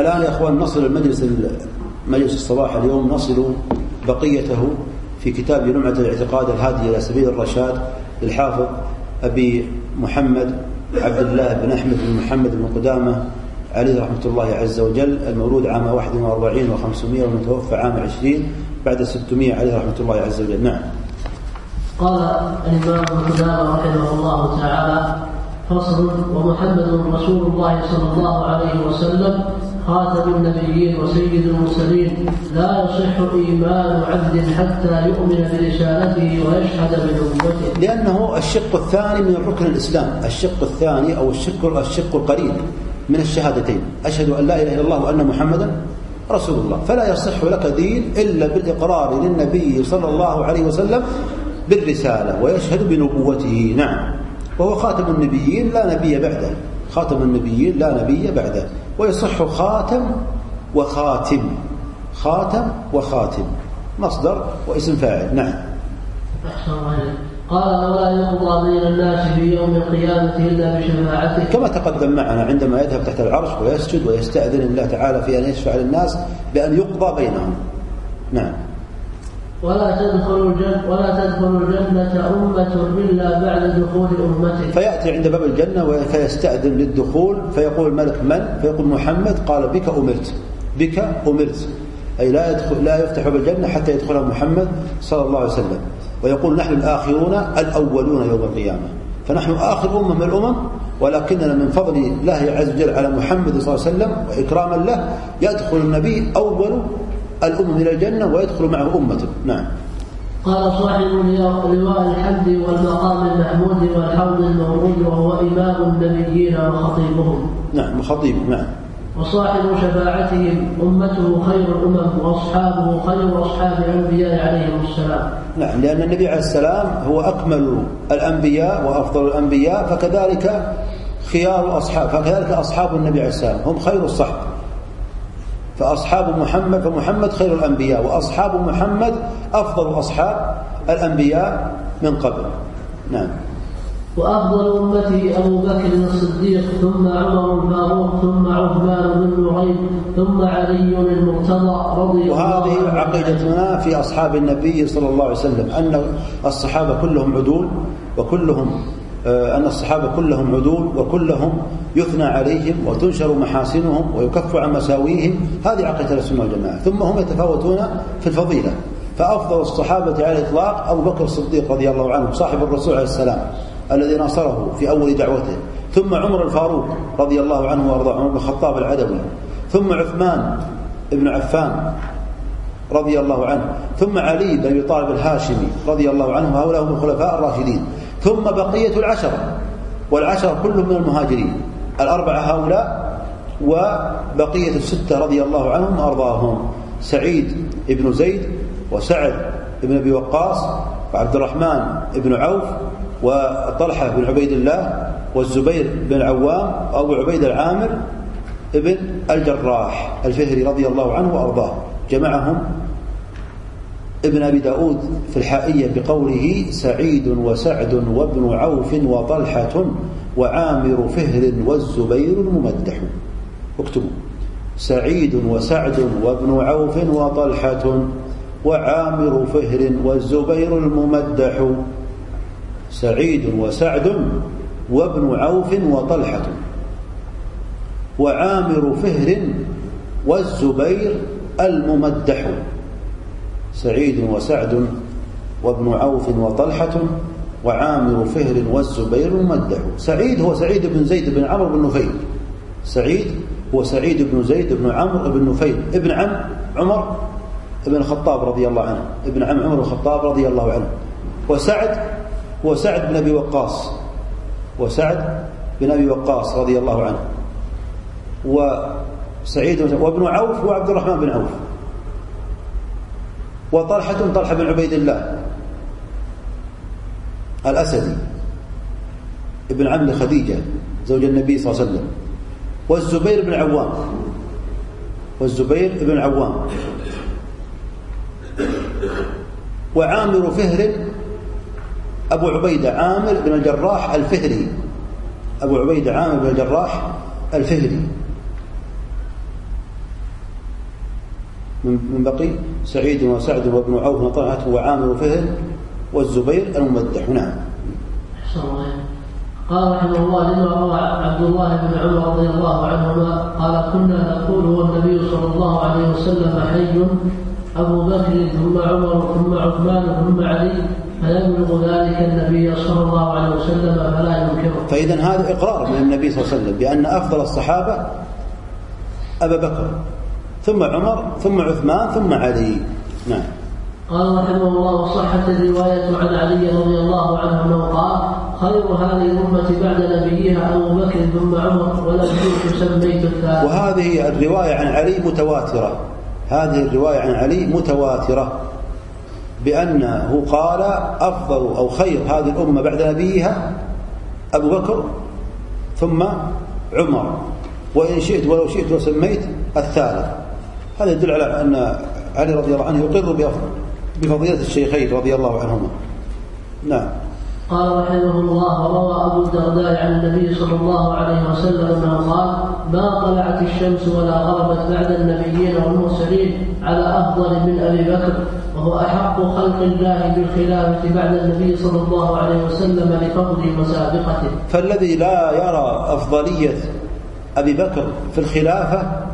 الآن يا أخوان نصل المجلس مجلس الصباح اليوم نصل بقيته في كتاب لمعة الاعتقاد الهادي إلى سبيل الرشاد للحافظ أبي محمد عبد الله بن أحمد بن محمد بن قدامة عليه رحمة الله عز وجل المولود عام 41 و500 والمتوفى عام 20 بعد 600 عليه رحمة الله عز وجل. نعم. قال الإمام ابن قدامة رحمه الله تعالى فصل ومحمد رسول الله صلى الله عليه وسلم خاتم النبيين وسيد المرسلين لا يصح إيمان عبد حتى يؤمن برسالته ويشهد بنبوته. لأنه الشق الثاني من ركن الإسلام الشق الثاني أو الشق الشق القريب من الشهادتين. أشهد أن لا إله إلا الله وأن محمدا رسول الله. فلا يصح لك دين إلا بالإقرار للنبي صلى الله عليه وسلم بالرسالة ويشهد بنبوته. نعم. وهو خاتم النبيين لا نبي بعده. خاتم النبيين لا نبي بعده. ويصح خاتم وخاتم. خاتم وخاتم. مصدر واسم فاعل. نعم. قال ولا يقضى بين الناس في يوم القيامة إلا بشفاعته. كما تقدم معنا عندما يذهب تحت العرش ويسجد ويستأذن الله تعالى في أن يشفع للناس بأن يقضى بينهم. نعم. ولا تدخل الجنة ولا تدخل الجنة أمة إلا بعد دخول أمته فيأتي عند باب الجنة فيستأذن للدخول فيقول الملك من؟ فيقول محمد. قال بك أمرت. بك أمرت. أي لا يدخل لا يفتح باب الجنة حتى يدخلها محمد صلى الله عليه وسلم. ويقول نحن الآخرون الأولون يوم القيامة. فنحن آخر أمة من الأمم ولكننا من فضل الله عز وجل على محمد صلى الله عليه وسلم وإكراما له يدخل النبي أول الأمم إلى الجنة ويدخل معه أمته نعم. قال صاحب لواء الحمد والمقام المحمود والحوض المورود وهو إمام النبيين وخطيبهم. نعم وخطيب نعم. وصاحب شفاعتهم أمته خير الأمم وأصحابه خير أصحاب الأنبياء عليهم السلام. نعم لأن النبي عليه السلام هو أكمل الأنبياء وأفضل الأنبياء فكذلك خيار أصحاب فكذلك أصحاب النبي عليه السلام هم خير الصحب. فأصحاب محمد فمحمد خير الأنبياء وأصحاب محمد أفضل أصحاب الأنبياء من قبل. نعم. وأفضل أمته أبو بكر الصديق ثم عمر الفاروق ثم عثمان بن نعيم ثم علي المرتضى رضي الله عنه وهذه عقيدتنا في أصحاب النبي صلى الله عليه وسلم أن الصحابة كلهم عدول وكلهم أن الصحابة كلهم عدول وكلهم يثنى عليهم وتنشر محاسنهم ويكف عن مساويهم. هذه عقيدة السنة والجماعة. ثم هم يتفاوتون في الفضيلة. فأفضل الصحابة على الإطلاق أبو بكر الصديق رضي الله عنه صاحب الرسول عليه السلام الذي ناصره في أول دعوته. ثم عمر الفاروق رضي الله عنه وأرضاه عمر بن الخطاب العدوي. ثم عثمان بن عفان رضي الله عنه. ثم علي بن أبي طالب الهاشمي رضي الله عنه. هؤلاء هم الخلفاء الراشدين. ثم بقية العشره والعشره كلهم من المهاجرين الأربعة هؤلاء وبقية الستة رضي الله عنهم وأرضاهم سعيد بن زيد وسعد بن أبي وقاص وعبد الرحمن بن عوف وطلحة بن عبيد الله والزبير بن العوام وأبو عبيد العامر ابن الجراح الفهري رضي الله عنه وأرضاه جمعهم ابن أبي داود في الحائية بقوله سعيد وسعد وابن عوف وطلحة وعامر فهر والزبير الممدح. اكتبوا. سعيد وسعد وابن عوف وطلحة وعامر فهر والزبير الممدح. سعيد وسعد وابن عوف وطلحة وعامر فهر والزبير الممدح. سعيد وسعد وابن عوف وطلحة وعامر فهر والزبير الممدح سعيد هو سعيد بن زيد بن عمرو بن نفيل. سعيد هو سعيد بن زيد بن عمرو بن نفيل. ابن عم عمر بن الخطاب رضي الله عنه. ابن عم عمر الخطاب رضي الله عنه. وسعد هو سعد بن أبي وقاص. وسعد بن أبي وقاص رضي الله عنه. وسعيد وابن عوف هو عبد الرحمن بن عوف. وطلحة طلحة بن عبيد الله الأسدي ابن عم خديجة زوج النبي صلى الله عليه وسلم والزبير بن عوام والزبير بن عوام. وعامر فهر أبو عبيدة عامر بن الجراح الفهري أبو عبيدة عامر بن الجراح الفهري. من بقي سعيد وسعد وابن عوف وطلحة وعامر وفهل والزبير الممدح. نعم. قال رحمه الله لما روى عبد الله بن عمر رضي الله عنهما قال كنا نقول والنبي صلى الله عليه وسلم حي أبو بكر ثم عمر ثم عثمان ثم علي فيبلغ ذلك النبي صلى الله عليه وسلم فلا ينكره. فاذا هذا إقرار من النبي صلى الله عليه وسلم بأن أفضل الصحابة أبا بكر. ثم عمر ثم عثمان ثم علي. نعم. قال رحمه الله صحت الرواية عن علي رضي الله عنه أنه قال خير هذه الأمة بعد نبيها أبو بكر ثم عمر ولم كنت سميت الثالث. وهذه الرواية عن علي متواترة. هذه الرواية عن علي متواترة. بأنه قال أفضل أو خير هذه الأمة بعد نبيها أبو بكر ثم عمر. وإن شئت ولو شئت وسميت الثالث. هذا يدل على أن علي رضي الله عنه يقر بفضيلة الشيخين رضي الله عنهما نعم قال رحمه الله روى أبو الدرداء عن النبي صلى الله عليه وسلم أنه قال ما طلعت الشمس ولا غربت بعد النبيين والمرسلين على أفضل من أبي بكر وهو أحق خلق الله بالخلافة بعد النبي صلى الله عليه وسلم لفضل وسابقته. فالذي لا يرى أفضلية أبي بكر في الخلافة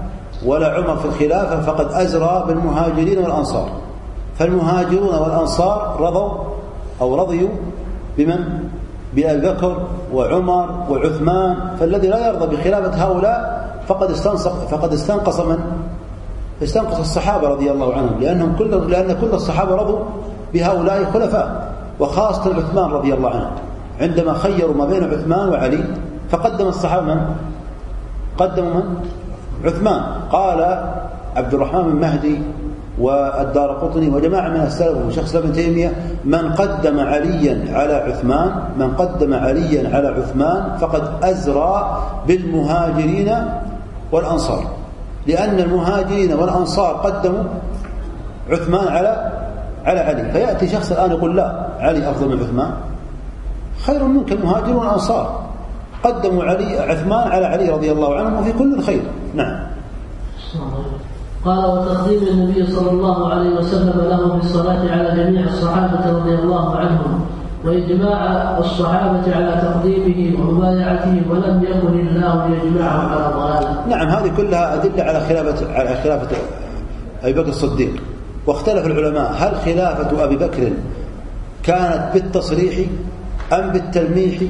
ولا عمر في الخلافة فقد ازرى بالمهاجرين والأنصار. فالمهاجرون والأنصار رضوا أو رضيوا بمن؟ بأبي بكر وعمر وعثمان فالذي لا يرضى بخلافة هؤلاء فقد فقد استنقص من؟ استنقص الصحابة رضي الله عنهم لأنهم كل لأن كل الصحابة رضوا بهؤلاء خلفاء وخاصة عثمان رضي الله عنه عندما خيروا ما بين عثمان وعلي فقدم الصحابة من؟ قدموا من؟ عثمان قال عبد الرحمن بن مهدي والدار قطني وجماعة من السلف وشخص ابن تيمية من قدم عليا على عثمان من قدم عليا على عثمان فقد أزرى بالمهاجرين والأنصار. لأن المهاجرين والأنصار قدموا عثمان على على علي. فيأتي شخص الآن يقول لا علي أفضل من عثمان. خير منك المهاجرون والأنصار. قدموا علي عثمان على علي رضي الله عنه وفي كل الخير نعم. قال وتقديم النبي صلى الله عليه وسلم له بالصلاة على جميع الصحابة رضي الله عنهم وإجماع الصحابة على تقديمه ومبايعته ولم يكن الله ليجمعهم على ضلالة. نعم هذه كلها أدلة على خلافة على خلافة أبي بكر الصديق. واختلف العلماء هل خلافة أبي بكر كانت بالتصريح أم بالتلميح؟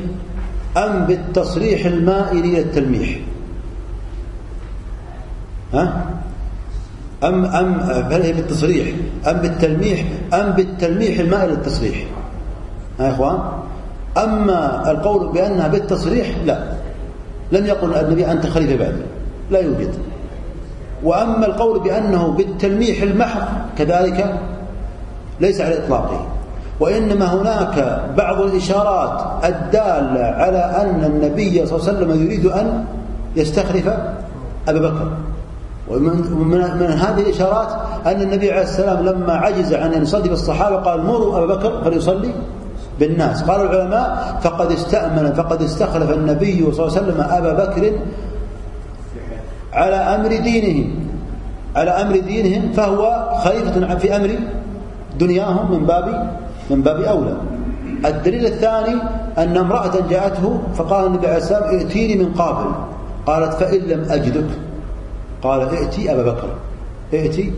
أم بالتصريح المائل إلى التلميح؟ ها؟ أم أم هل هي بالتصريح؟ أم بالتلميح؟ أم بالتلميح المائل للتصريح. ها يا إخوان؟ أما القول بأنها بالتصريح لا. لم يقل النبي أنت خليفة بعدي لا يوجد. وأما القول بأنه بالتلميح المحض كذلك ليس على إطلاقه. وإنما هناك بعض الإشارات الدالة على أن النبي صلى الله عليه وسلم يريد أن يستخلف أبا بكر. ومن من هذه الإشارات أن النبي عليه السلام لما عجز عن أن يصلي بالصحابة قال مروا أبا بكر فليصلي بالناس. قال العلماء فقد استأمن فقد استخلف النبي صلى الله عليه وسلم أبا بكر على أمر دينهم. على أمر دينهم فهو خليفة في أمر دنياهم من باب من باب أولى. الدليل الثاني أن امرأة جاءته فقال النبي عليه السلام ائتيني من قابل. قالت فإن لم أجدك. قال ائتي أبا بكر. ائتي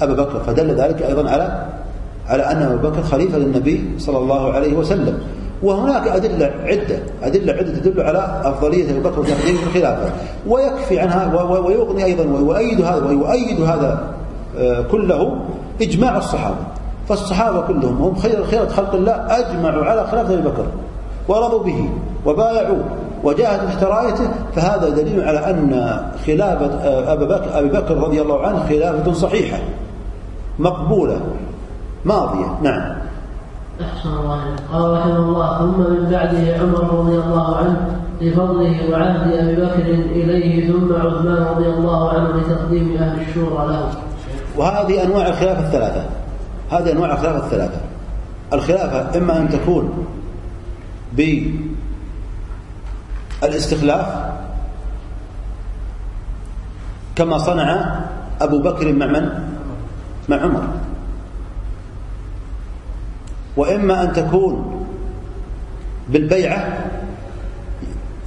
أبا بكر. فدل ذلك أيضا على على أن أبا بكر خليفة للنبي صلى الله عليه وسلم. وهناك أدلة عدة. أدلة عدة تدل على أفضلية أبي بكر وتقديم الخلافة. ويكفي عنها ويغني أيضا ويؤيد هذا ويؤيد هذا آه، كله إجماع الصحابة. فالصحابة كلهم هم خير خيرة خلق الله أجمعوا على خلافة أبي بكر ورضوا به وبايعوا وجاهدوا تحت رأيته فهذا دليل على أن خلافة أبي بكر أبي بكر رضي الله عنه خلافة صحيحة مقبولة ماضية نعم. أحسن الله قال رحمه الله ثم من بعده عمر رضي الله عنه لفضله وعهد أبي بكر إليه ثم عثمان رضي الله عنه لتقديم أهل الشورى له. وهذه أنواع الخلافة الثلاثة. هذه انواع الخلافه الثلاثة. الخلافة إما أن تكون بالاستخلاف كما صنع أبو بكر مع من؟ مع عمر وإما أن تكون بالبيعة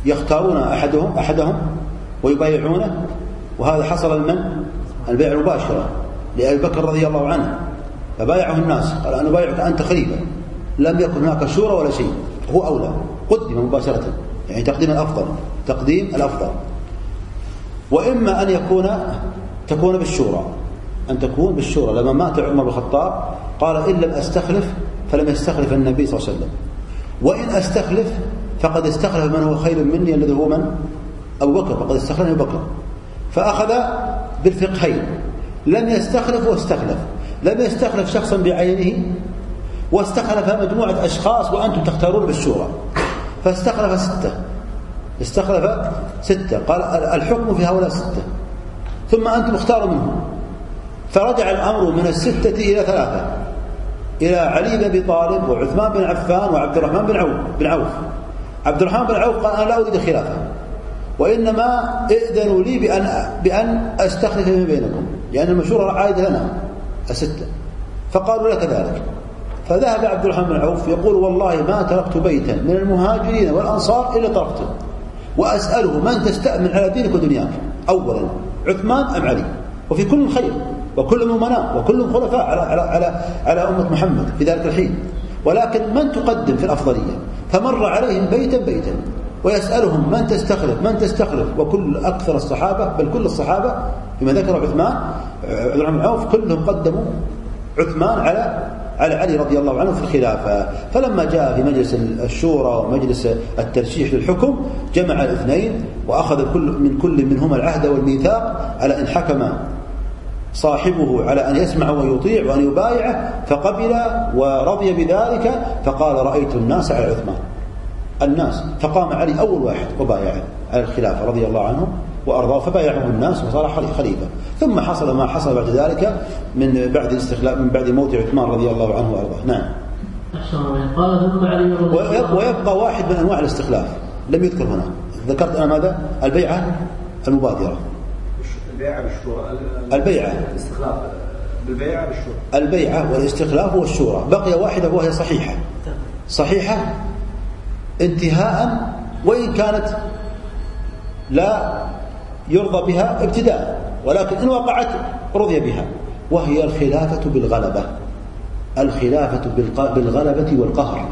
يختارون أحدهم أحدهم ويبايعونه وهذا حصل لمن؟ البيع المباشرة لأبي بكر رضي الله عنه فبايعه الناس. قال أنا بايعك أنت خليفة. لم يكن هناك شورى ولا شيء. هو أولى. قدم مباشرة. يعني تقديم الأفضل. تقديم الأفضل. وإما أن يكون تكون بالشورى. أن تكون بالشورى. لما مات عمر بن الخطاب قال إن لم أستخلف فلم يستخلف النبي صلى الله عليه وسلم. وإن أستخلف فقد استخلف من هو خير مني الذي هو من؟ أبو بكر. فقد استخلف أبو بكر. فأخذ بالفقهين. لم يستخلف واستخلف. لم يستخلف شخصا بعينه واستخلف مجموعة أشخاص وأنتم تختارون بالشورى. فاستخلف ستة. استخلف ستة. قال الحكم في هؤلاء ستة. ثم أنتم اختاروا منهم. فرجع الأمر من الستة إلى ثلاثة. إلى علي بن أبي طالب وعثمان بن عفان وعبد الرحمن بن عوف بن عوف. عبد الرحمن بن عوف قال أنا لا أريد الخلافة وإنما ائذنوا لي بأن بأن أستخلف من بينكم. لأن المشورة عائدة لنا. الستة فقالوا لك ذلك. فذهب عبد الرحمن بن عوف يقول والله ما تركت بيتا من المهاجرين والأنصار إلا تركته وأسأله من تستأمن على دينك ودنياك أولا عثمان أم علي؟ وفي كل خير وكل أمناء وكل خلفاء على, على, على, على أمة محمد في ذلك الحين. ولكن من تقدم في الأفضلية؟ فمر عليهم بيتا بيتا. ويسألهم من تستخلف من تستخلف؟ وكل أكثر الصحابة بل كل الصحابة فيما ذكر عثمان عبد الرحمن عوف كلهم قدموا عثمان على على علي رضي الله عنه في الخلافة. فلما جاء في مجلس الشورى ومجلس الترشيح للحكم جمع الاثنين وأخذ كل من كل منهما العهد والميثاق على إن حكم صاحبه على أن يسمع ويطيع وأن يبايعه فقبل ورضي بذلك فقال رأيت الناس على عثمان. الناس فقام علي أول واحد وبايعه على الخلافة رضي الله عنه وأرضاه فبايعه الناس وصار خليفة. ثم حصل ما حصل بعد ذلك من بعد الاستخلاف من بعد موت عثمان رضي الله عنه وأرضاه. نعم. ويبقى واحد من أنواع الاستخلاف. لم يذكر هنا. ذكرت أنا ماذا؟ البيعة المبادرة. البيعة بالشورى. البيعة. الاستخلاف. بالبيعة بالشورى. البيعة والاستخلاف والشورى بقي واحدة وهي صحيحة. صحيحة؟ انتهاء وإن كانت لا يرضى بها ابتداء ولكن إن وقعت رضي بها. وهي الخلافة بالغلبة. الخلافة بالغلبة والقهر.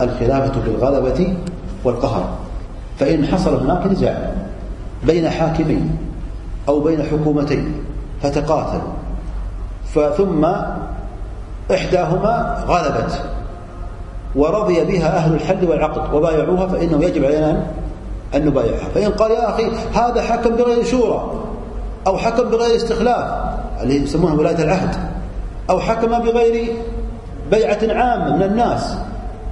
الخلافة بالغلبة والقهر. فإن حصل هناك نزاع بين حاكمين أو بين حكومتين فتقاتلوا ثم إحداهما غلبت. ورضي بها أهل الحل والعقد وبايعوها فإنه يجب علينا أن نبايعها. فإن قال يا أخي هذا حكم بغير شورى أو حكم بغير استخلاف اللي يسمونها ولاية العهد أو حكم بغير بيعة عامة من الناس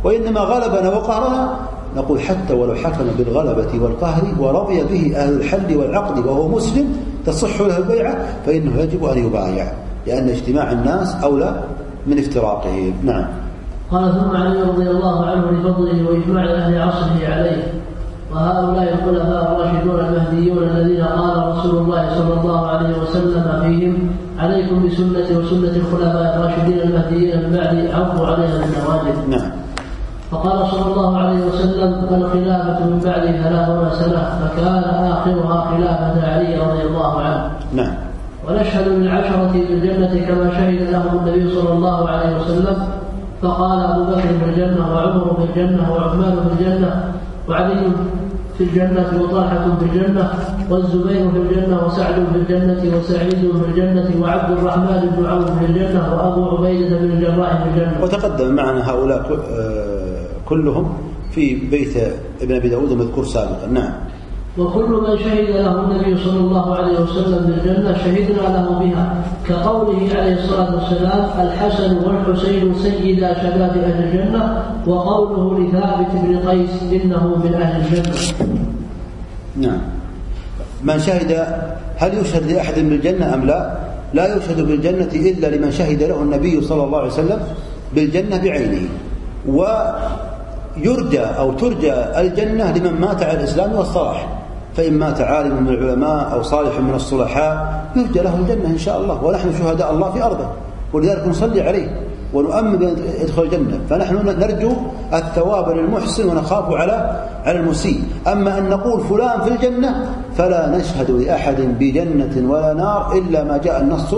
وإنما غلبنا وقهرنا نقول حتى ولو حكم بالغلبة والقهر ورضي به أهل الحل والعقد وهو مسلم تصح له البيعة فإنه يجب أن يبايع لأن اجتماع الناس أولى من افتراقهم. نعم. قال ثم علي رضي الله عنه لفضله وإجماع أهل عصره عليه وهؤلاء الخلفاء الراشدون المهديون الذين قال رسول الله صلى الله عليه وسلم فيهم عليكم بسنتي وسنة الخلفاء الراشدين المهديين من بعد عفوا عليها بالنواجذ. نعم. فقال صلى الله عليه وسلم الخلافة من بعد ثلاثون سنة فكان آخرها خلافة علي رضي الله عنه. نعم. ونشهد للعشرة بالجنة كما شهد لهم النبي صلى الله عليه وسلم فقال أبو بكر في الجنة وعمر في الجنة وعثمان في الجنة وعلي في الجنة وطلحة في الجنة والزبير في الجنة وسعد في الجنة وسعيد في الجنة وعبد الرحمن بن عوف في الجنة وأبو عبيدة بن الجراح في الجنة. وتقدم معنا هؤلاء آه، كلهم في بيت ابن أبي داود مذكور سابقا. نعم. وكل من شهد له النبي صلى الله عليه وسلم بالجنة شهدنا له بها كقوله عليه الصلاة والسلام الحسن والحسين سيدا شباب أهل الجنة وقوله لثابت بن قيس إنه من أهل الجنة. نعم. من شهد هل يشهد لأحد بالجنة أم لا؟ لا يشهد بالجنة إلا لمن شهد له النبي صلى الله عليه وسلم بالجنة بعينه. ويرجى أو ترجى الجنة لمن مات على الإسلام والصلاح. فإن مات عالم من العلماء أو صالح من الصلحاء يهدى له الجنة إن شاء الله ونحن شهداء الله في أرضه. ولذلك نصلي عليه ونؤمن بأن يدخل الجنة. فنحن نرجو الثواب للمحسن ونخاف على على المسيء. أما أن نقول فلان في الجنة فلا نشهد لأحد بجنة ولا نار إلا ما جاء النص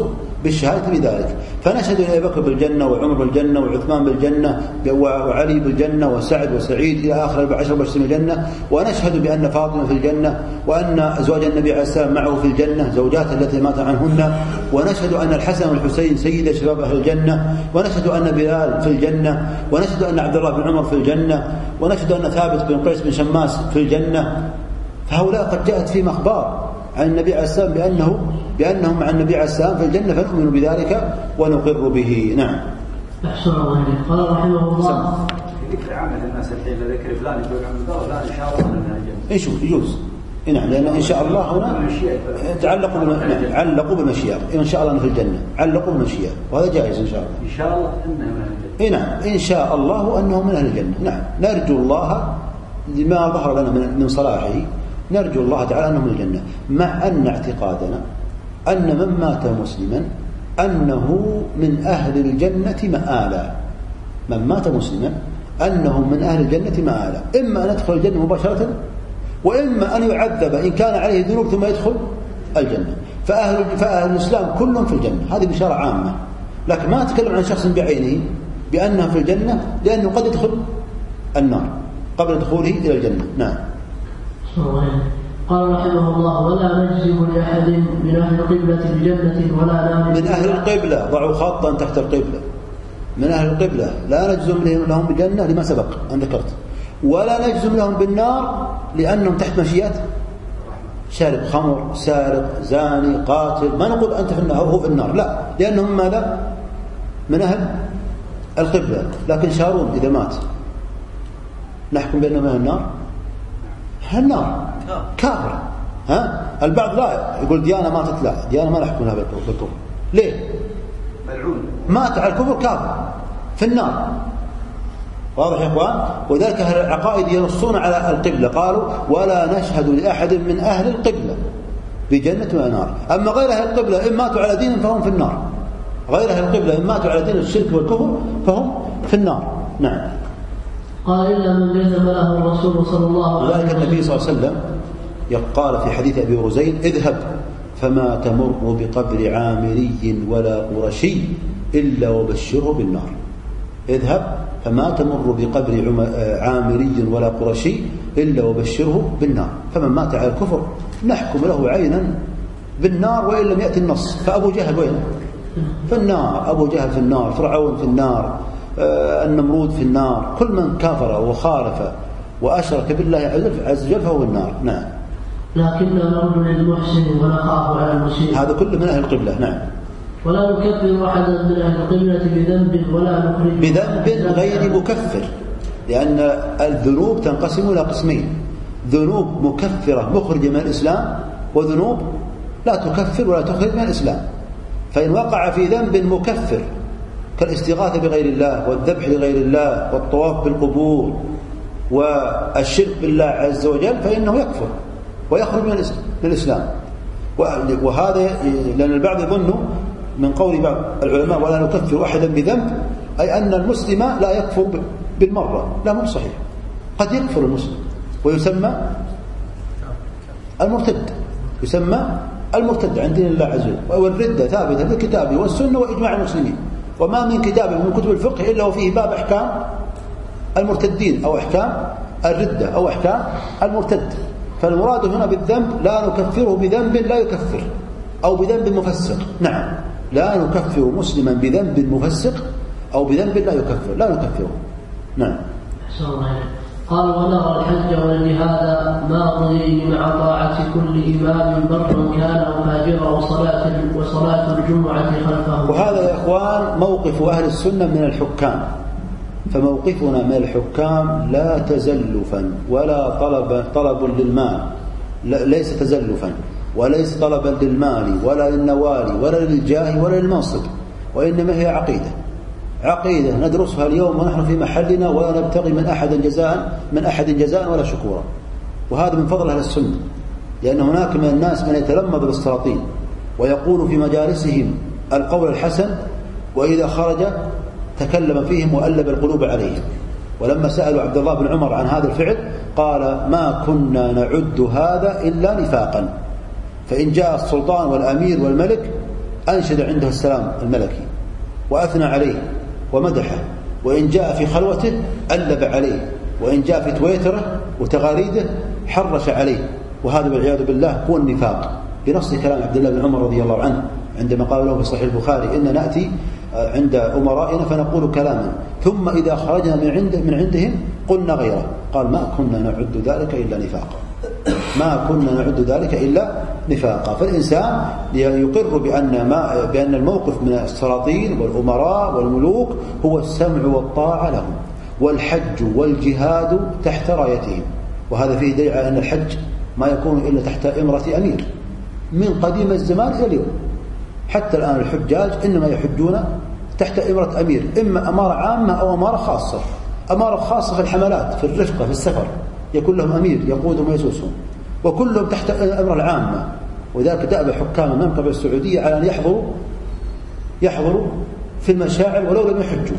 بالشهادة بذلك فنشهد لأبي بكر بالجنة وعمر بالجنة وعثمان بالجنة وعلي بالجنة وسعد وسعيد إلى آخر العشر بشر الجنة. ونشهد بأن فاطمة في الجنة وأن أزواج النبي عليه السلام معه في الجنة زوجات التي مات عنهن. ونشهد أن الحسن والحسين سيد شباب أهل الجنة. ونشهد أن بلال في الجنة. ونشهد أن عبد الله بن عمر في الجنة. ونشهد أن ثابت بن قيس بن شماس في الجنة. فهؤلاء قد جاءت فيهم أخبار عن النبي عليه السلام بأنه بأنهم مع النبي عليه السلام في الجنة فنؤمن بذلك ونقر به. نعم. أحسن الله قال رحمه الله. ذكر عمل الناس الحين ذكر فلان يقول عن فلان إن شاء الله أنها الجنة إيش يجوز. نعم لأن إن شاء الله هنا تعلقوا بالم... نعم علقوا بالمشيئة. إن شاء الله في الجنة. علقوا بالمشيئة. وهذا جائز إن شاء الله. إن شاء الله أنها من الجنة. إيه نعم. إن شاء الله أنه من أهل الجنة. نعم. نرجو الله لما ظهر لنا من من صلاحه. نرجو الله تعالى أنه من الجنة. مع أن اعتقادنا أن من مات مسلما أنه من أهل الجنة مآلا. من مات مسلما أنه من أهل الجنة مآلا. إما أن يدخل الجنة مباشرة وإما أن يعذب إن كان عليه ذنوب ثم يدخل الجنة. فأهل, فأهل الإسلام كلهم في الجنة. هذه بشارة عامة. لكن ما أتكلم عن شخص بعينه بأنه في الجنة لأنه قد يدخل النار قبل دخوله إلى الجنة. نعم. قال رحمه الله ولا نجزم لأحد من أهل القبلة بجنة ولا نار من أهل القبلة ضعوا خطا تحت القبلة من أهل القبلة لا نجزم لهم بجنة لما سبق أن ذكرت. ولا نجزم لهم بالنار لأنهم تحت مشيئة شارب خمر سارق زاني قاتل. ما نقول أنت في النار هو في النار لا. لأنهم ماذا؟ من أهل القبلة. لكن شارون إذا مات نحكم بأنه من النار؟ النار. كافر ها؟ البعض لا يقول ديانة ماتت لا ديانة ما نحكم لها بالكفر ليه؟ ملعون. مات على الكفر كافر. في النار. واضح يا إخوان؟ وذلك أهل العقائد ينصون على القبلة. قالوا ولا نشهد لأحد من أهل القبلة بجنة ولا نار. أما غير أهل القبلة إن ماتوا على دين فهم في النار. غير أهل القبلة إن ماتوا على دين الشرك والكفر فهم في النار. نعم. قال إلا من جزم له الرسول صلى الله عليه وذلك وسلم. النبي صلى الله عليه وسلم قال في حديث أبي رزين اذهب فما تمر بقبر عامري ولا قرشي إلا وبشره بالنار. اذهب فما تمر بقبر عامري ولا قرشي إلا وبشره بالنار. فمن مات على الكفر نحكم له عينا بالنار وإن لم يأتي النص. فأبو جهل وين؟ في النار. أبو جهل في النار فرعون في النار آه، النمرود في النار. كل من كافر وخالف وأشرك بالله عز- وجل فهو النار نعم. لكننا نرجو للمحسن ونخاف على المسيء. هذا كله من أهل القبلة نعم. ولا نكفر أحدا من أهل القبلة بذنب ولا نخرج بذنب غير مكفر لأن الذنوب تنقسم إلى قسمين. ذنوب مكفرة مخرجة من الإسلام وذنوب لا تكفر ولا تخرج من الإسلام. فإن وقع في ذنب مكفر كالاستغاثة بغير الله والذبح لغير الله والطواف بالقبور والشرك بالله عز وجل فإنه يكفر. ويخرج من الإس- من الإسلام. وهذا لأن البعض يظن من قول بعض العلماء ولا نكفر أحدا بذنب أي أن المسلم لا يكفر بالمرة. لا مو صحيح قد يكفر المسلم ويسمى المرتد. يسمى المرتد عند دين الله عز وجل. والردة ثابتة في الكتاب والسنة وإجماع المسلمين. وما من كتاب من كتب الفقه إلا وفيه باب أحكام المرتدين أو أحكام الردة أو أحكام المرتد. فالمراد هنا بالذنب لا نكفره بذنب لا يكفر أو بذنب مفسق. نعم. لا نكفر مسلما بذنب مفسق أو بذنب لا يكفر. لا نكفره. نعم. قال ونرى الحج والجهاد ماضي مع طاعة كل إمام بر كان أو فاجرا وصلاة وصلاة الجمعة خلفه. وهذا يا إخوان موقف أهل السنة من الحكام. فموقفنا من الحكام لا تزلفا ولا طلب طلب للمال ليس تزلفا وليس طلبا للمال ولا للنوال ولا للجاه ولا للمنصب وإنما هي عقيدة. عقيدة ندرسها اليوم ونحن في محلنا ولا نبتغي من أحد جزاء من أحد جزاء ولا شكورا. وهذا من فضل أهل السنة لأن هناك من الناس من يتلمذ بالسلاطين ويقول في مجالسهم القول الحسن وإذا خرج تكلم فيهم وألب القلوب عليهم. ولما سألوا عبد الله بن عمر عن هذا الفعل قال ما كنا نعد هذا إلا نفاقا. فإن جاء السلطان والأمير والملك أنشد عنده السلام الملكي وأثنى عليه ومدحه. وإن جاء في خلوته ألب عليه. وإن جاء في تويتره وتغاريده حرش عليه. وهذا والعياذ بالله هو النفاق. بنص كلام عبد الله بن عمر رضي الله عنه عندما قال له في صحيح البخاري. إن نأتي عند أمرائنا فنقول كلاما. ثم إذا خرجنا من عند من عندهم قلنا غيره. قال ما كنا نعد ذلك إلا نفاقا. ما كنا نعد ذلك إلا نفاقا. فالإنسان يقر بأن ما بأن الموقف من السلاطين والأمراء والملوك هو السمع والطاعة لهم والحج والجهاد تحت رايتهم. وهذا فيه دليل على أن الحج ما يكون إلا تحت إمرة أمير. من قديم الزمان إلى اليوم. حتى الآن الحجاج إنما يحجون تحت إمرة أمير إما أمارة عامة أو أمارة خاصة. أمارة خاصة في الحملات في الرفقة في السفر. يكون لهم أمير يقودهم ويسوسهم. وكلهم تحت الأمر العامة. وذلك دأب حكام المملكة السعودية على أن يحضروا يحضروا في المشاعر ولو لم يحجوا.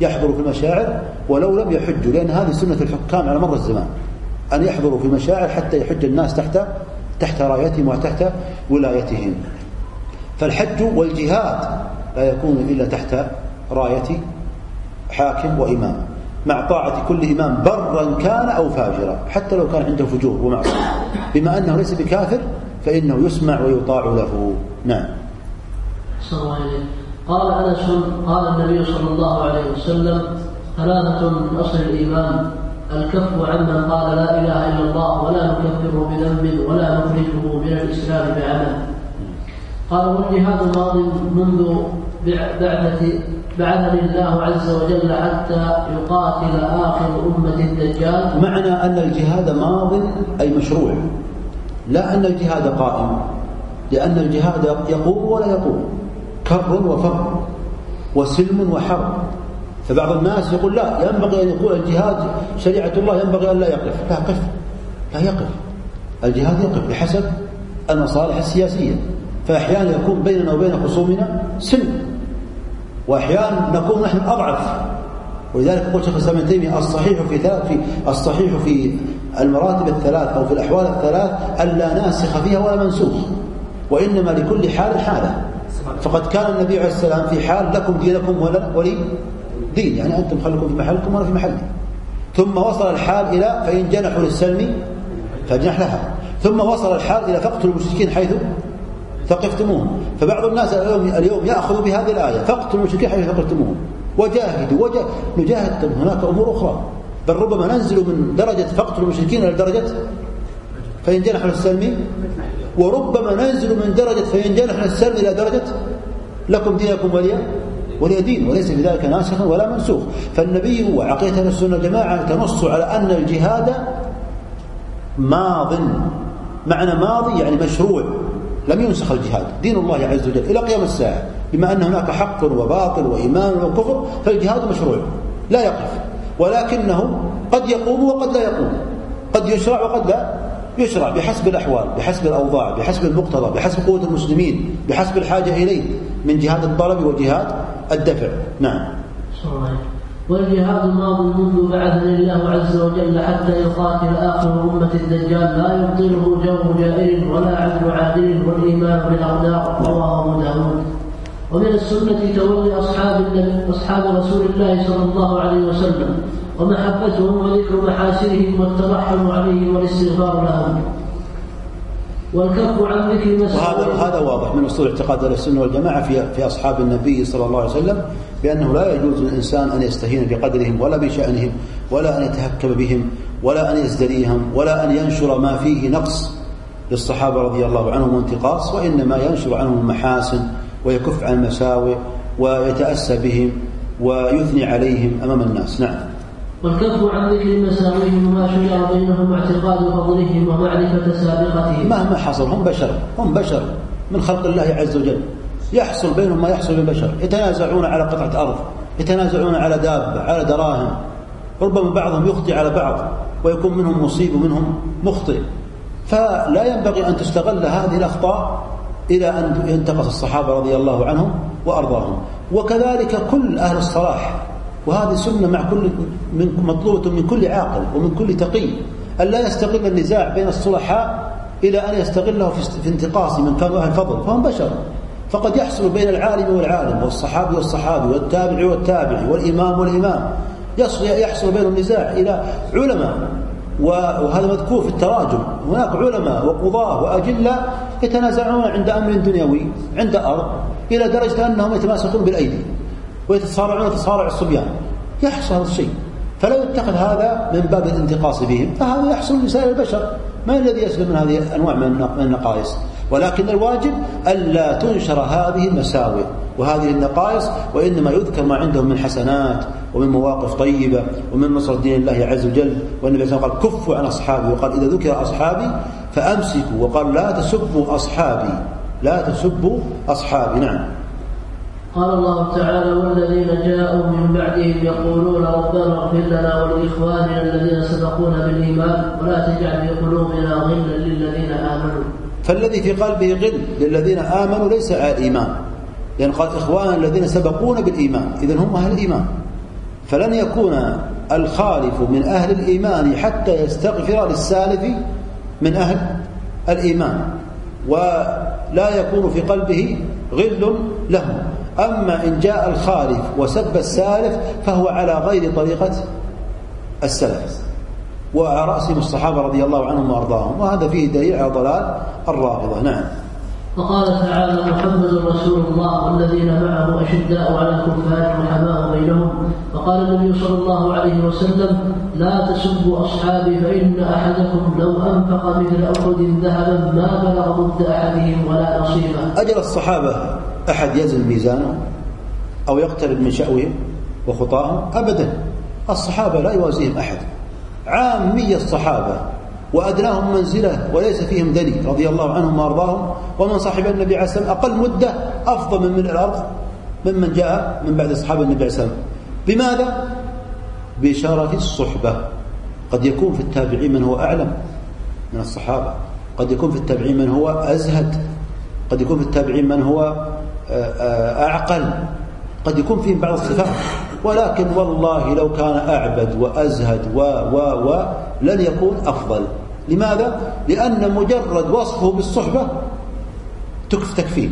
يحضروا في المشاعر ولو لم يحجوا لأن هذه سنة الحكام على مر الزمان. أن يحضروا في المشاعر حتى يحج الناس تحت تحت رايتهم وتحت ولايتهم. فالحج والجهاد لا يكون إلا تحت راية حاكم وإمام. مع طاعة كل إمام برا كان أو فاجرا حتى لو كان عنده فجور ومعصية. بما أنه ليس بكافر فإنه يسمع ويطاع له. نعم. قال أنس قال النبي صلى الله عليه وسلم ثلاثة من أصل الإيمان الكف عمن قال لا إله إلا الله ولا نكفره بذنب ولا نخرجه من الإسلام بعمل. قال والجهاد ماض منذ بعثة بعثني الله عز وجل حتى يقاتل آخر أمة الدجال. معنى أن الجهاد ماض أي مشروع. لا أن الجهاد قائم. لأن الجهاد يقوم ولا يقوم. كر وفر وسلم وحرب. فبعض الناس يقول لا ينبغي أن يقول الجهاد شريعة الله ينبغي أن لا يقف. لا قف. لا يقف. الجهاد يقف بحسب المصالح السياسية. فأحيانا يكون بيننا وبين خصومنا سن وأحيانا نكون نحن أضعف. ولذلك يقول شيخ الإسلام ابن تيمية الصحيح في في الصحيح في المراتب الثلاث أو في الأحوال الثلاث ألا ناسخ فيها ولا منسوخ وإنما لكل حال حالة. فقد كان النبي عليه السلام في حال لكم دينكم ولا ولي دين يعني أنتم خلكم في محلكم وأنا في محلي. ثم وصل الحال إلى فإن جنحوا للسلم فاجنح لها ثم وصل الحال إلى فاقتلوا المشركين حيث ثقفتموهم فبعض الناس اليوم, يأخذ بهذه الآية. فاقتلوا المشركين حيث ثقفتموهم. وجاهدوا وجا... نجاهد. هناك أمور أخرى. بل ربما ننزل من درجة فاقتلوا المشركين إلى درجة فإن جنحوا للسلم وربما ننزل من درجة فإن جنحوا للسلم إلى درجة لكم دينكم ولي ولي دين. وليس بذلك ناسخ ولا منسوخ. فالنبي وعقيدة السنة الجماعة تنص على أن الجهاد ماض. معنى ماضي يعني مشروع. لم ينسخ الجهاد. دين الله عز وجل إلى قيام الساعة. بما أن هناك حق وباطل وإيمان وكفر فالجهاد مشروع. لا يقف. ولكنه قد يقوم وقد لا يقوم. قد يشرع وقد لا يشرع بحسب الأحوال بحسب الأوضاع بحسب المقتضى بحسب قوة المسلمين بحسب الحاجة إليه. من جهاد الطلب وجهاد الدفع. نعم. والجهاد ماض منذ بعثني الله عز وجل حتى يقاتل آخر أمة الدجال لا يبطله جو جائر ولا عدل عادل والإيمان بالأقدار رواه أبو داود. ومن السنة تولي أصحاب أصحاب رسول الله صلى الله عليه وسلم ومحبتهم وذكر محاسنهم والترحم عليهم والاستغفار لهم. والكف عن ذكر وهذا هذا واضح من أصول اعتقاد أهل السنة والجماعة في في أصحاب النبي صلى الله عليه وسلم بأنه لا يجوز للإنسان أن يستهين بقدرهم ولا بشأنهم ولا أن يتهكم بهم ولا أن يزدريهم ولا أن ينشر ما فيه نقص للصحابة رضي الله عنهم وانتقاص وإنما ينشر عنهم المحاسن ويكف عن المساوئ ويتأسى بهم ويثني عليهم أمام الناس. نعم. والكف عن ذكر مساويهم وما شجر بينهم واعتقاد فضلهم ومعرفة سابقتهم مهما حصل هم بشر هم بشر من خلق الله عز وجل. يحصل بينهم ما يحصل بالبشر يتنازعون على قطعة أرض يتنازعون على دابة على دراهم. ربما بعضهم يخطي على بعض ويكون منهم مصيب ومنهم مخطئ. فلا ينبغي أن تستغل هذه الأخطاء إلى أن ينتقص الصحابة رضي الله عنهم وأرضاهم. وكذلك كل أهل الصلاح وهذه سنة مع كل من مطلوبة من كل عاقل ومن كل تقي. أن لا يستغل النزاع بين الصلحاء إلى أن يستغله في انتقاص من كانوا أهل فضل فهم بشر. فقد يحصل بين العالم والعالم والصحابي والصحابي والتابع والتابع والإمام والإمام. يحصل بينهم نزاع إلى علماء. وهذا مذكور في التراجم. هناك علماء وقضاة وأجلة يتنازعون عند أمر دنيوي عند أرض إلى درجة أنهم يتماسكون بالأيدي. ويتصارعون تصارع الصبيان. يحصل هذا الشيء. فلا يتخذ هذا من باب الانتقاص بهم فهذا يحصل لسائر البشر. ما الذي يسلم من هذه الأنواع من النقائص؟ ولكن الواجب ألا تنشر هذه المساوئ. وهذه النقائص وإنما يذكر ما عندهم من حسنات ومن مواقف طيبة ومن نصر دين الله عز وجل. والنبي صلى الله عليه وسلم قال كفوا عن أصحابي. وقال إذا ذكر أصحابي فأمسكوا. وقال لا تسبوا أصحابي. لا تسبوا أصحابي. نعم. قال الله تعالى والذين جاءوا من بعدهم يقولون ربنا اغفر لنا ولإخواننا الذين سبقونا بالإيمان ولا تجعل في قلوبنا غلا للذين آمنوا. فالذي في قلبه غل للذين آمنوا ليس على الايمان. لأن قال إخواننا الذين سبقونا بالإيمان، اذا هم أهل الإيمان. فلن يكون الخالف من أهل الإيمان حتى يستغفر للسالف من أهل الإيمان. ولا يكون في قلبه غل لهم أما إن جاء الخالف وسب السالف فهو على غير طريقة السلف. وعلى رأسهم الصحابة رضي الله عنهم وأرضاهم. وهذا فيه دليل على ضلال الرافضة. نعم. وقال تعالى محمد رسول الله والذين معه أشداء على الكفار رحماء بينهم. وقال النبي صلى الله عليه وسلم لا تسبوا أصحابي فإن أحدكم لو أنفق مثل أحد ذهبا ما بلغ مد أحدهم ولا نصيبا أجل الصحابة أحد يزن ميزانه أو يقترب من شأوهم وخطاهم؟ أبدا. الصحابة لا يوازيهم أحد. عامية الصحابة وأدناهم منزلة وليس فيهم دني رضي الله عنهم وأرضاهم. ومن صاحب النبي عليه السلام أقل مدة أفضل من من الأرض ممن جاء من بعد أصحاب النبي عليه السلام. بماذا؟ بشرف الصحبة. قد يكون في التابعين من هو أعلم من الصحابة. قد يكون في التابعين من هو أزهد. قد يكون في التابعين من هو أعقل. قد يكون فيهم بعض الصفات ولكن والله لو كان أعبد وأزهد و و و لن يكون أفضل. لماذا؟ لأن مجرد وصفه بالصحبة تكف تكفيه.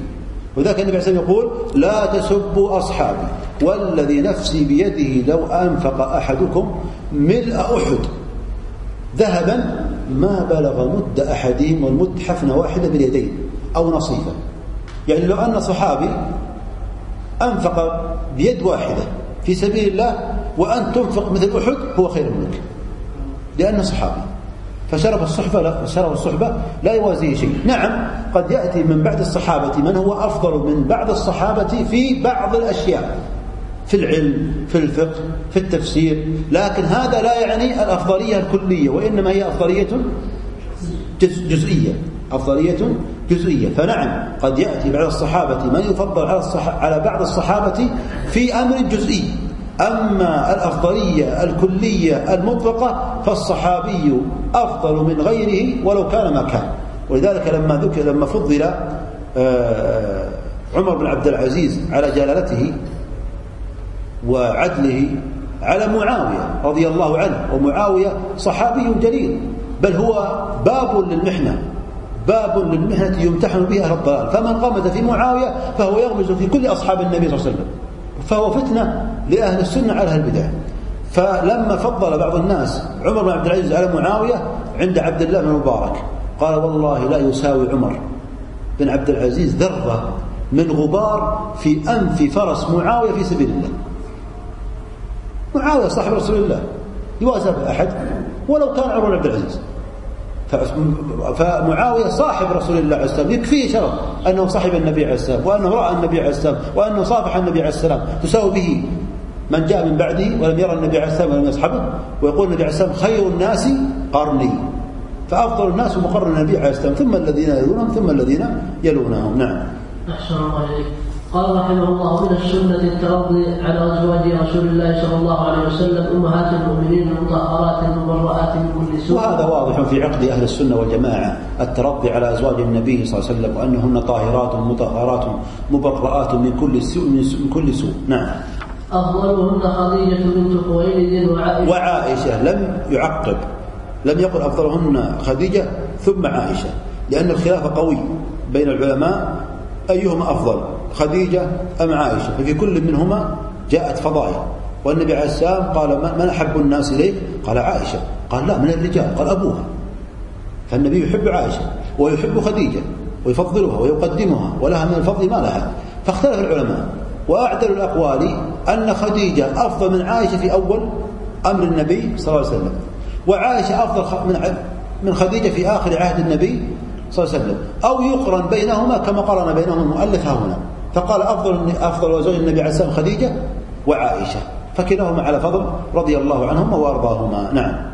وذلك النبي عليه الصلاة يقول لا تسبوا أصحابي والذي نفسي بيده لو أنفق أحدكم ملء أحد. ذهبا ما بلغ مد أحدهم والمد حفنة واحدة باليدين أو نصيفا. يعني لو أن صحابي أنفق بيد واحدة في سبيل الله وأن تنفق مثل أحد هو خير منك. لأنه صحابي. فشرف الصحبة لا شرف الصحبة لا يوازيه شيء. نعم قد يأتي من بعد الصحابة من هو أفضل من بعض الصحابة في بعض الأشياء. في العلم في الفقه في التفسير. لكن هذا لا يعني الأفضلية الكلية وإنما هي أفضلية جزئية. أفضلية جزئية. فنعم قد يأتي بعد الصحابة من يفضل على, على بعض الصحابة في أمر جزئي. أما الأفضلية الكلية المطلقة فالصحابي أفضل من غيره ولو كان ما كان. ولذلك لما ذكر لما فضل آه، عمر بن عبد العزيز على جلالته وعدله على معاوية رضي الله عنه. ومعاوية صحابي جليل بل هو باب للمحنة. باب للمهنة يمتحن بها أهل الضلال فمن غمز في معاوية فهو يغمز في كل أصحاب النبي صلى الله عليه وسلم. فهو فتنة لأهل السنة على أهل البدع. فلما فضل بعض الناس عمر بن عبد العزيز على معاوية عند عبد الله بن المبارك قال والله لا يساوي عمر بن عبد العزيز ذرة من غبار في أنف فرس معاوية في سبيل الله. معاوية صاحب رسول الله. يوازى أحد ولو كان عمر بن عبد العزيز. فمعاوية صاحب رسول الله عليه السلام يكفيه شرف أنه صاحب النبي عليه السلام وأنه رأى النبي عليه السلام وأنه صافح النبي عليه السلام. تساوي به من جاء من بعده ولم يرى النبي عليه السلام ولم يصحبه ويقول النبي عليه السلام خير الناس قرني. فأفضل الناس مقرن النبي عليه السلام ثم الذين يلونهم ثم الذين يلونهم. نعم. أحسن الله إليك. قال رحمه الله من السنة الترضي على أزواج رسول الله صلى الله عليه وسلم أمهات المؤمنين المطهرات المبرآت من كل سوء. وهذا واضح في عقد أهل السنة والجماعة الترضي على أزواج النبي صلى الله عليه وسلم وأنهن طاهرات مطهرات مبرآت من كل سوء من كل سوء. نعم. أفضلهن خديجة بنت خويلد وعائشة. وعائشة لم يعقب لم يقل أفضلهن خديجة ثم عائشة لأن الخلاف قوي بين العلماء أيهما أفضل؟ خديجة أم عائشة. ففي كل منهما جاءت فضائل والنبي عليه السلام قال من أحب الناس إليك؟ قال عائشة. قال لا من الرجال. قال أبوها. فالنبي يحب عائشة ويحب خديجة ويفضلها ويقدمها ولها من الفضل ما لها. فاختلف العلماء وأعدل الأقوال أن خديجة أفضل من عائشة في أول أمر النبي صلى الله عليه وسلم وعائشة أفضل من من خديجة في آخر عهد النبي صلى الله عليه وسلم. أو يقرن بينهما كما قرن بينهما المؤلف هنا. فقال أفضل أفضل زوج النبي عليه السلام خديجة وعائشة. فكلاهما على فضل رضي الله عنهما وأرضاهما. نعم.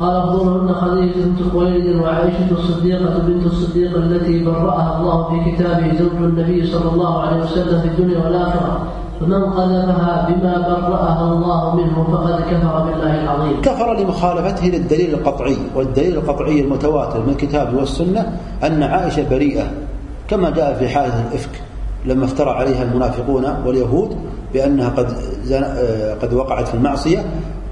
قال أفضلهن خديجة بنت خويلد وعائشة الصديقة بنت الصديق التي برأها الله في كتابه زوج النبي صلى الله عليه وسلم في الدنيا والآخرة فمن قذفها بما برأها الله منه فقد كفر بالله العظيم. كفر لمخالفته للدليل القطعي والدليل القطعي المتواتر من الكتاب والسنة أن عائشة بريئة. كما جاء في حادث الإفك لما افترى عليها المنافقون واليهود بأنها قد قد وقعت في المعصية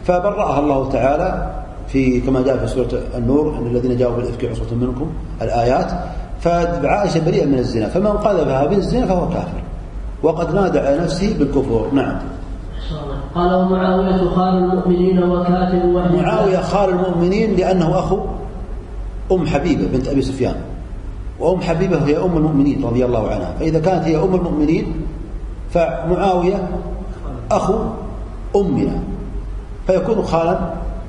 فبرأها الله تعالى في كما جاء في سورة النور أن الذين جاءوا بالإفك عصبة منكم الآيات. فعائشة بريئة من الزنا فمن قذفها بالزنا فهو كافر. وقد نادى على نفسه بالكفر. نعم. قال ومعاوية خال المؤمنين وكاتب معاوية خال المؤمنين لأنه أخو أم حبيبة بنت أبي سفيان. وأم حبيبة هي أم المؤمنين رضي الله عنها. فإذا كانت هي أم المؤمنين فمعاوية أخو أمنا فيكون خالا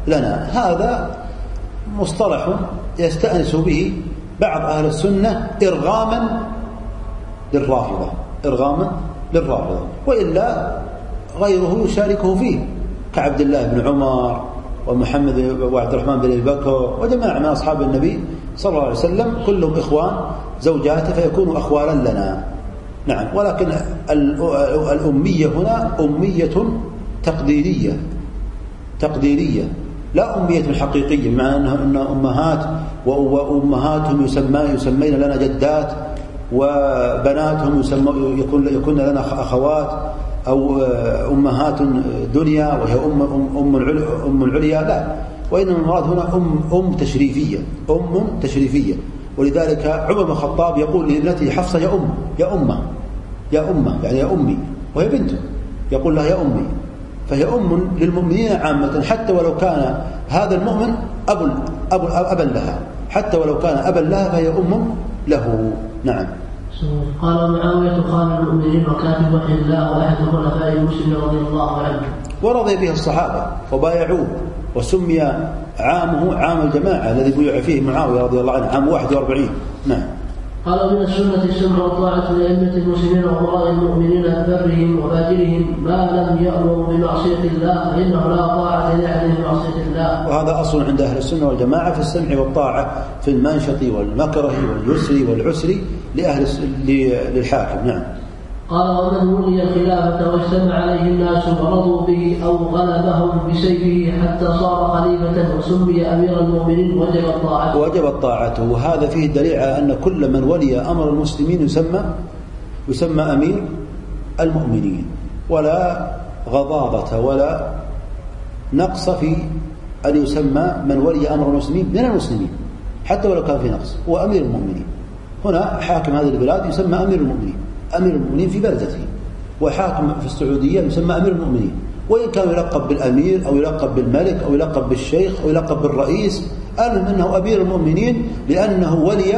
لنا. هذا مصطلح يستأنس به بعض أهل السنة إرغاما للرافضة إرغاما للرافضة. وإلا غيره يشاركه فيه كعبد الله بن عمر ومحمد وعبد الرحمن بن أبي بكر وجماعة من أصحاب النبي. صلى الله عليه وسلم كلهم إخوان زوجاته فيكونوا اخوالا لنا. نعم. ولكن الأمية هنا أمية تقديرية. تقديرية. لا أمية حقيقية بمعنى أن أمهات وأمهاتهم يسمين لنا جدات وبناتهم يكون يكون لنا أخوات أو أمهات دنيا وهي أم أم أم العليا. لا. وإنما المراد هنا أم أم تشريفية. أم تشريفية. ولذلك عمر بن الخطاب يقول لابنته حفصة يا أم يا أمة. يا أمة. يعني يا أمي. وهي بنته يقول لها يا أمي. فهي أم للمؤمنين عامة حتى ولو كان هذا المؤمن أب أب أبا لها. حتى ولو كان أبا لها فهي أم له. نعم. قال معاوية خان المؤمنين وكاتب وحي الله وأحد خلفاء المسلمين رضي الله عنه. ورضي به الصحابة. وبايعوه. وسمي عامه عام الجماعة الذي بيع فيه معاوية رضي الله عنه عام 41 نعم قال من السنة السمع والطاعة لأئمة المسلمين وقراء المؤمنين برهم وفاجرهم ما لم يأمروا بمعصية الله فإنه لا طاعة لأحد بمعصية الله. وهذا أصل عند أهل السنة والجماعة في السمع والطاعة في المنشط والمكره واليسر والعسر لأهل للحاكم نعم. قال ومن ولي الخلافة واجتمع عليه الناس ورضوا به أو غلبهم بسيفه حتى صار خليفة وسمي أمير المؤمنين وجبت طاعته وجبت طاعته وهذا فيه دليل على أن كل من ولي أمر المسلمين يسمى يسمى أمير المؤمنين. ولا غضاضة ولا نقص في أن يسمى من ولي أمر المسلمين من المسلمين حتى ولو كان في نقص هو أمير المؤمنين. هنا حاكم هذه البلاد يسمى أمير المؤمنين. أمير المؤمنين في بلدته وحاكم في السعودية يسمى أمير المؤمنين. وإن كان يلقب بالأمير أو يلقب بالملك أو يلقب بالشيخ أو يلقب بالرئيس المهم أنه أمير المؤمنين لأنه ولي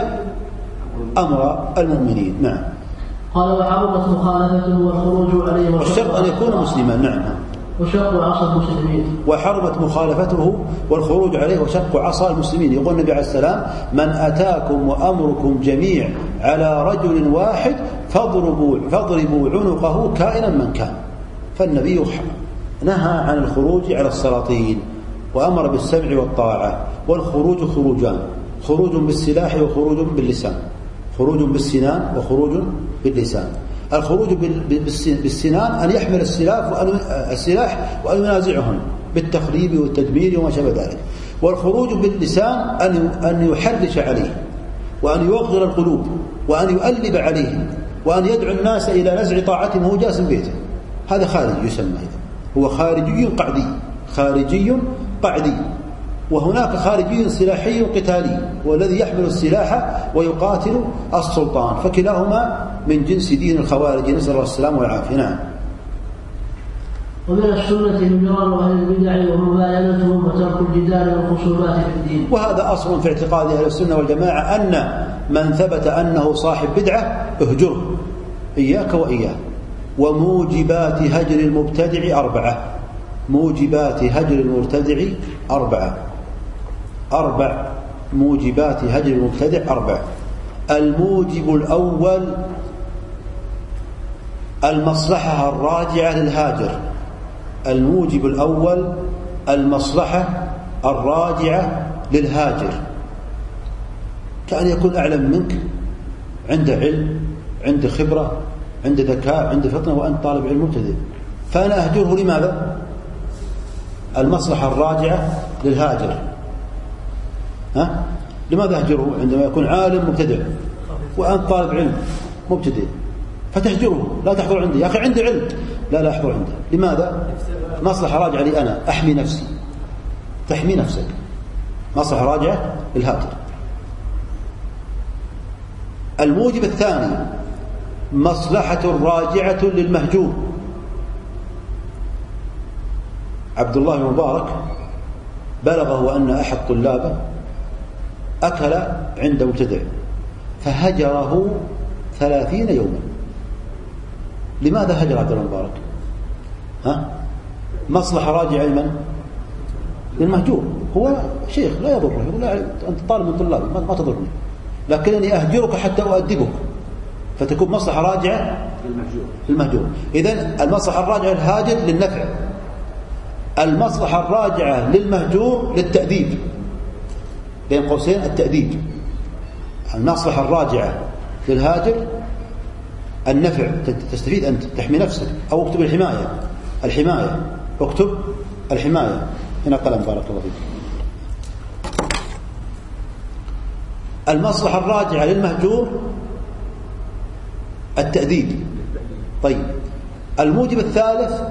أمر المؤمنين. نعم. قال وحرمت مخالفته والخروج عليه والشرط أن يكون مسلما. نعم. وشق عصا المسلمين. وحرمت مخالفته والخروج عليه وشق عصا المسلمين. يقول النبي عليه السلام من أتاكم وأمركم جميع على رجل واحد فاضربوا, فاضربوا عنقه كائنا من كان. فالنبي نهى عن الخروج على السلاطين وأمر بالسمع والطاعة والخروج خروجان خروج بالسلاح وخروج باللسان. خروج بالسنان وخروج باللسان. الخروج بالسنان أن يحمل السلاح وأن السلاح وأن ينازعهم بالتخريب والتدمير وما شابه ذلك. والخروج باللسان أن أن يحرش عليه وأن يوغر القلوب وأن يؤلب عليهم وأن يدعو الناس إلى نزع طاعتهم وهو جالس بيته. هذا خارج يسمى هو خارجي قعدي خارجي قعدي. وهناك خارجي سلاحي قتالي والذي يحمل السلاح ويقاتل السلطان فكلاهما من جنس دين الخوارج نسأل الله السلامة والعافية. نعم. ومن السنة إجرار أهل البدع ومباينتهم وترك الجدال والخصومات في الدين. وهذا أصل في اعتقاد أهل السنة والجماعة أن من ثبت أنه صاحب بدعة اهجره. إياك وإياه. وموجبات هجر المبتدع أربعة. موجبات هجر المبتدع أربعة. أربع موجبات هجر المبتدع أربع. الموجب الأول المصلحة الراجعة للهاجر. الموجب الأول المصلحة الراجعة للهاجر. كأن يكون أعلم منك عنده علم عنده خبرة عنده ذكاء عنده فطنة وأنت طالب علم مبتدئ. فأنا أهجره لماذا؟ المصلحة الراجعة للهاجر. ها؟ لماذا أهجره عندما يكون عالم مبتدئ؟ وأنت طالب علم مبتدئ. فتهجره. لا تحضر عندي. يا أخي عندي علم. لا لا أحضر عنده لماذا؟ مصلحة راجعة لي أنا. أحمي نفسي. تحمي نفسك. مصلحة راجعة للهاجر الموجب الثاني مصلحة راجعة للمهجور. عبد الله المبارك بلغه أن أحد طلابه أكل عند مبتدع فهجره ثلاثين يوما. لماذا هجر عبد الله المبارك؟ ها؟ مصلحة راجعة لمن للمهجور. هو شيخ لا يضره يقول لا أنت طالب من طلابي ما تضرني. لكنني أهجرك حتى أؤدبك فتكون مصلحة راجعة للمهجور. إذن المصلحة الراجعة للهاجر للنفع. المصلحة الراجعة للمهجور للتأديب. بين قوسين التأديب. المصلحة الراجعة للهاجر النفع تستفيد أنت تحمي نفسك. أو اكتب الحماية. الحماية. اكتب الحماية. هنا قلم بارك الله فيك. المصلحة الراجعة للمهجور التأديب. طيب. الموجب الثالث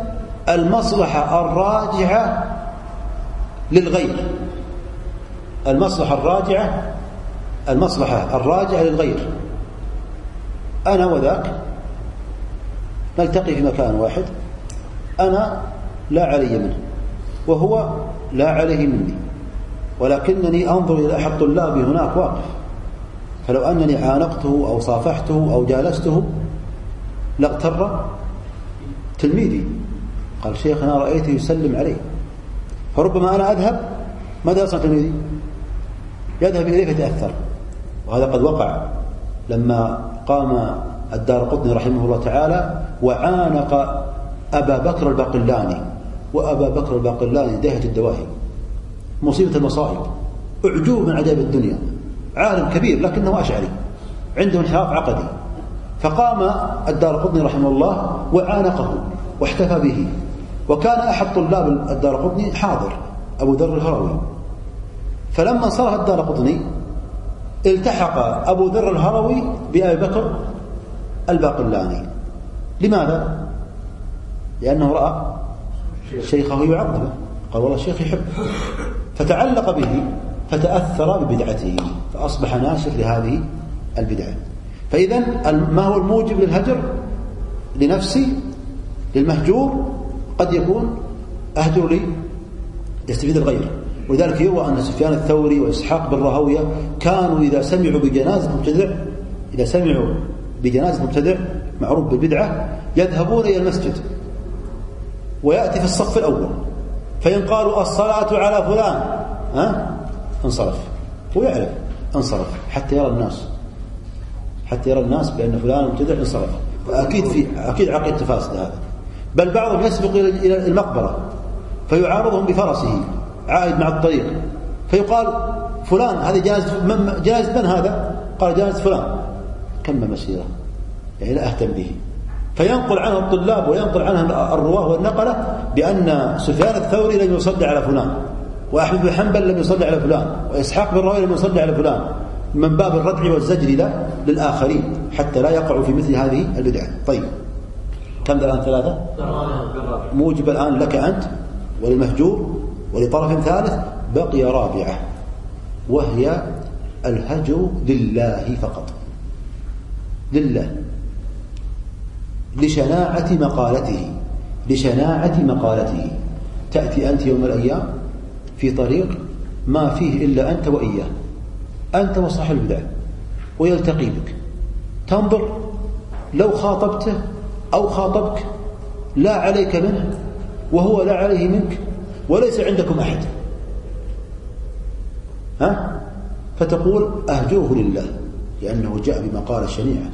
المصلحة الراجعة للغير. المصلحة الراجعة المصلحة الراجعة للغير. أنا وذاك نلتقي في مكان واحد أنا لا علي منه وهو لا عليه مني ولكنني أنظر إلى أحد طلابي هناك واقف. فلو أنني عانقته أو صافحته أو جالسته لاغتر تلميذي. قال شيخ أنا رأيته يسلم عليه. فربما أنا أذهب ماذا يصنع تلميذي؟ يذهب إليه فيتأثر. وهذا قد وقع لما قام الدار قطني رحمه الله تعالى وعانق أبا بكر الباقلاني وأبا بكر الباقلاني دهة الدواهي. مصيبة المصائب. أعجوب من عجائب الدنيا. عالم كبير لكنه أشعري. عنده انحراف عقدي. فقام الدار قطني رحمه الله وعانقه واحتفى به. وكان أحد طلاب الدار قطني حاضر أبو ذر الهروي. فلما انصرف الدار قطني التحق أبو ذر الهروي بأبي بكر الباقلاني. لماذا؟ لأنه رأى شيخه يعظمه. قال والله الشيخ يحبه فتعلق به فتأثر ببدعته فأصبح ناشر لهذه البدعة فإذا ما هو الموجب للهجر؟ لنفسي للمهجور قد يكون أهجر لي يستفيد الغير. ولذلك يروى أن سفيان الثوري وإسحاق بن راهوية كانوا إذا سمعوا بجنازة مبتدع إذا سمعوا بجنازة مبتدع معروف بالبدعة يذهبون إلى المسجد ويأتي في الصف الأول فإن قالوا الصلاة على فلان ها؟ انصرف. هو يعرف انصرف حتى يرى الناس حتى يرى الناس بأن فلان مبتدع انصرف. فأكيد في أكيد عقيدة فاسدة هذا بل بعضهم يسبق إلى المقبرة فيعارضهم بفرسه. عائد مع الطريق. فيقال فلان هذه جنازة من جنازة من هذا؟ قال جنازة فلان. كم مسيرة؟ يعني لا أهتم به. فينقل عنه الطلاب وينقل عنه الرواة والنقلة بأن سفيان الثوري لم يصلي على فلان وأحمد بن حنبل لم يصلي على فلان وإسحاق بن راهويه لم يصلي على فلان. من باب الردع والزجر له للآخرين حتى لا يقعوا في مثل هذه البدع. طيب. كم الآن؟ ثلاثة؟ موجب الآن لك أنت وللمهجور. ولطرف ثالث بقي رابعة وهي الهجر لله فقط. لله. لشناعة مقالته. لشناعة مقالته. تأتي أنت يوم الأيام في طريق ما فيه إلا أنت وإياه. أنت وصاحب البدع ويلتقي بك. تنظر. لو خاطبته أو خاطبك لا عليك منه وهو لا عليه منك. وليس عندكم أحد. ها؟ فتقول أهجوه لله لأنه جاء بمقالة شنيعة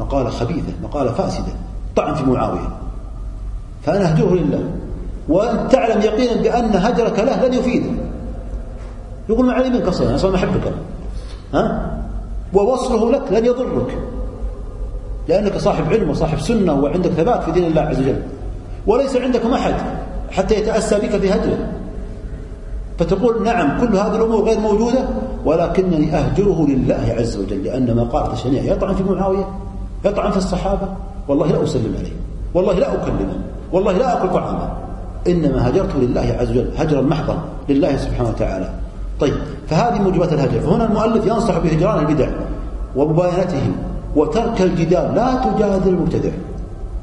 مقالة خبيثة مقالة فاسدة طعن في معاوية. فأنا أهجوه لله. وأنت تعلم يقينا بأن هجرك له لن يفيده. يقول ما علي منك أصلا أنا ما أحبك. ها؟ ووصله لك لن يضرك. لأنك صاحب علم وصاحب سنة وعندك ثبات في دين الله عز وجل. وليس عندكم أحد. حتى يتأسى بك في هجره فتقول نعم كل هذه الأمور غير موجودة ولكنني أهجره لله عز وجل لأن ما قالت الشنيع يطعن في معاوية يطعن في الصحابة. والله لا أسلم عليه والله لا أكلمه والله لا أكل طعامه. إنما هجرته لله عز وجل هجرا محضا لله سبحانه وتعالى. طيب فهذه موجبات الهجر. فهنا المؤلف ينصح بهجران البدع ومباينتهم وترك الجدال. لا تجادل المبتدع.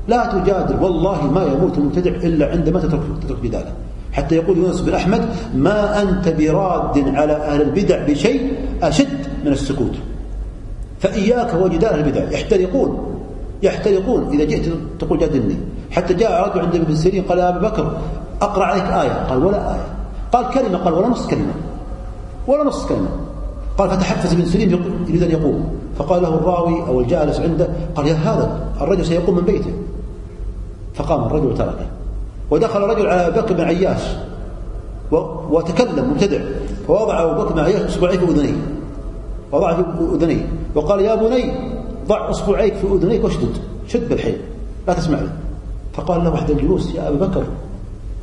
لا تجادل. والله ما يموت المبتدع إلا عندما تترك, تترك جداله حتى يقول يونس بن أحمد ما أنت براد على أهل البدع بشيء أشد من السكوت. فإياك وجدال البدع. يحترقون. يحترقون. إذا جئت تقول جادلني. حتى جاء رجل عند ابن سيرين قال يا أبا بكر أقرأ عليك آية. قال ولا آية. قال كلمة. قال ولا نص كلمة. ولا نص كلمة. قال فتحفز ابن سيرين يريد أن يقوم فقال له الراوي أو الجالس عنده قال يا هذا الرجل سيقوم من بيته. فقام الرجل وتركه. ودخل رجل على بكر بن عياش. وتكلم مبتدع. فوضع أبو بكر بن عياش إصبعيه في أذنيه. وضع في أذنيه. وقال يا بني ضع إصبعيك في أذنيك واشدد. شد بالحيل. لا تسمع له. فقال له واحد الجلوس يا أبي بكر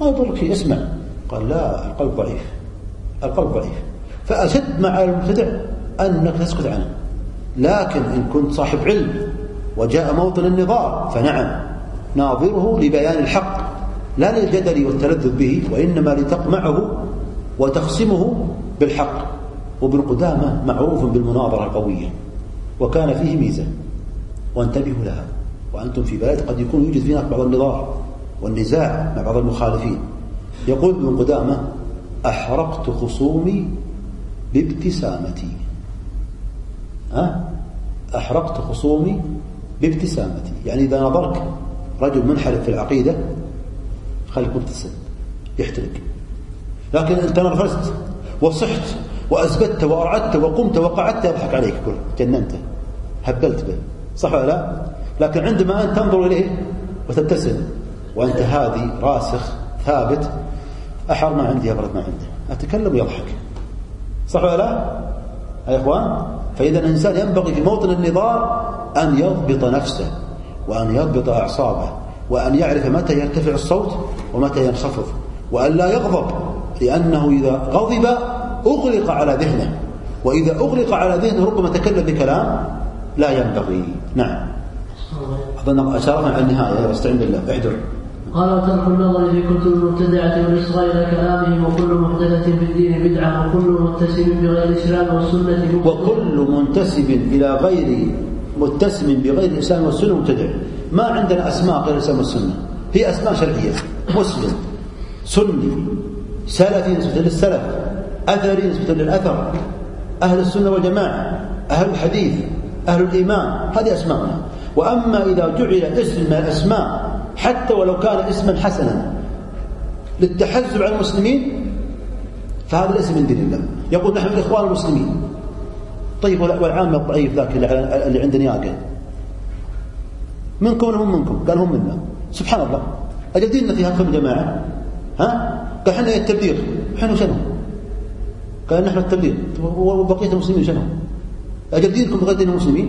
ما يضرك اسمع. قال لا القلب ضعيف. القلب ضعيف. فأشد مع المبتدع أنك تسكت عنه. لكن إن كنت صاحب علم وجاء موطن النظار فنعم. ناظره لبيان الحق لا للجدل والتلذذ به وإنما لتقمعه وتخصمه بالحق. وابن قدامة معروف بالمناظرة القوية وكان فيه ميزة. وانتبهوا لها وأنتم في بلد قد يكون يوجد فينا بعض النظار والنزاع مع بعض المخالفين. يقول ابن قدامة أحرقت خصومي بابتسامتي. ها؟ أحرقت خصومي بابتسامتي. يعني إذا نظرك رجل منحرف في العقيدة خليك مبتسم يحترق. لكن أنت نرفزت وصحت وأثبتت وأرعدت وقمت وقعدت يضحك عليك كل جننته هبلت به. صح ولا لا؟ لكن عندما أنت تنظر إليه وتبتسم وأنت هادي راسخ ثابت أحر ما عندي أبرد ما عنده أتكلم ويضحك. صح ولا لا؟ يا إخوان فإذا الإنسان ينبغي في موطن النظار أن يضبط نفسه. وأن يضبط أعصابه وأن يعرف متى يرتفع الصوت ومتى ينخفض وأن لا يغضب لأنه إذا غضب أغلق على ذهنه وإذا أغلق على ذهنه ربما تكلم بكلام لا ينبغي. نعم. أظن أشارنا على النهاية واستعن بالله. احذر قال وترك النظر في كتب المبتدعة والإصغاء إلى كلامهم وكل محدثة في الدين بدعة وكل متسم بغير الإسلام والسنة وكل منتسب إلى غير متسم بغير الإسلام والسنة مبتدع. ما عندنا أسماء غير الإسلام والسنة. هي أسماء شرعية. مسلم سني سلفي نسبة للسلف أثري نسبة للأثر أهل السنة والجماعة أهل الحديث أهل الإيمان هذه أسماء. وأما إذا جعل اسم من الأسماء حتى ولو كان اسما حسنا للتحزب على المسلمين فهذا الاسم من دين الله. يقول نحن الإخوان المسلمين. طيب والعام الضعيف ذاك اللي عند نياقه منكم هم منكم قال هم منا. سبحان الله. أجل في هذه الجماعة ها؟ قال إحنا التبليغ؟ إحنا شنو؟ قال نحن التبليغ. وبقية المسلمين شنو؟ أجل دينكم بغير المسلمين؟